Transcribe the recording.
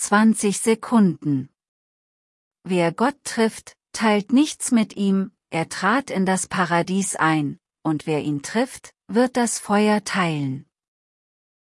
20 Sekunden. Wer Gott trifft, teilt nichts mit ihm, er trat in das Paradies ein, und wer ihn trifft, wird das Feuer teilen.